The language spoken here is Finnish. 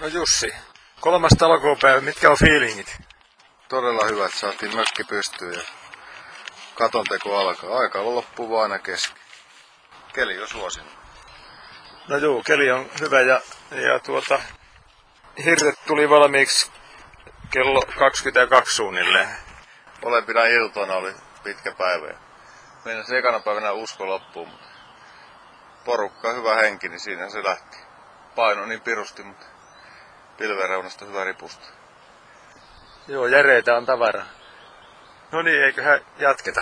No Jussi, kolmas talkoopäivä, mitkä on fiilingit? Todella hyvät, saatiin mökki pystyyn ja katon teko alkaa. Aika loppuu vaan aina kesken. Keli on suosin. No juu, keli on hyvä ja, ja tuota, hirret tuli valmiiksi kello 22 suunnilleen. Molempina iltoina oli pitkä päivä. Meidän se ekana päivänä usko loppuun, mutta porukka, hyvä henki, niin siinä se lähti. Paino niin pirusti, mutta pilvereunasta hyvä ripusta. Joo, järeitä on tavara. No niin, eiköhän jatketa.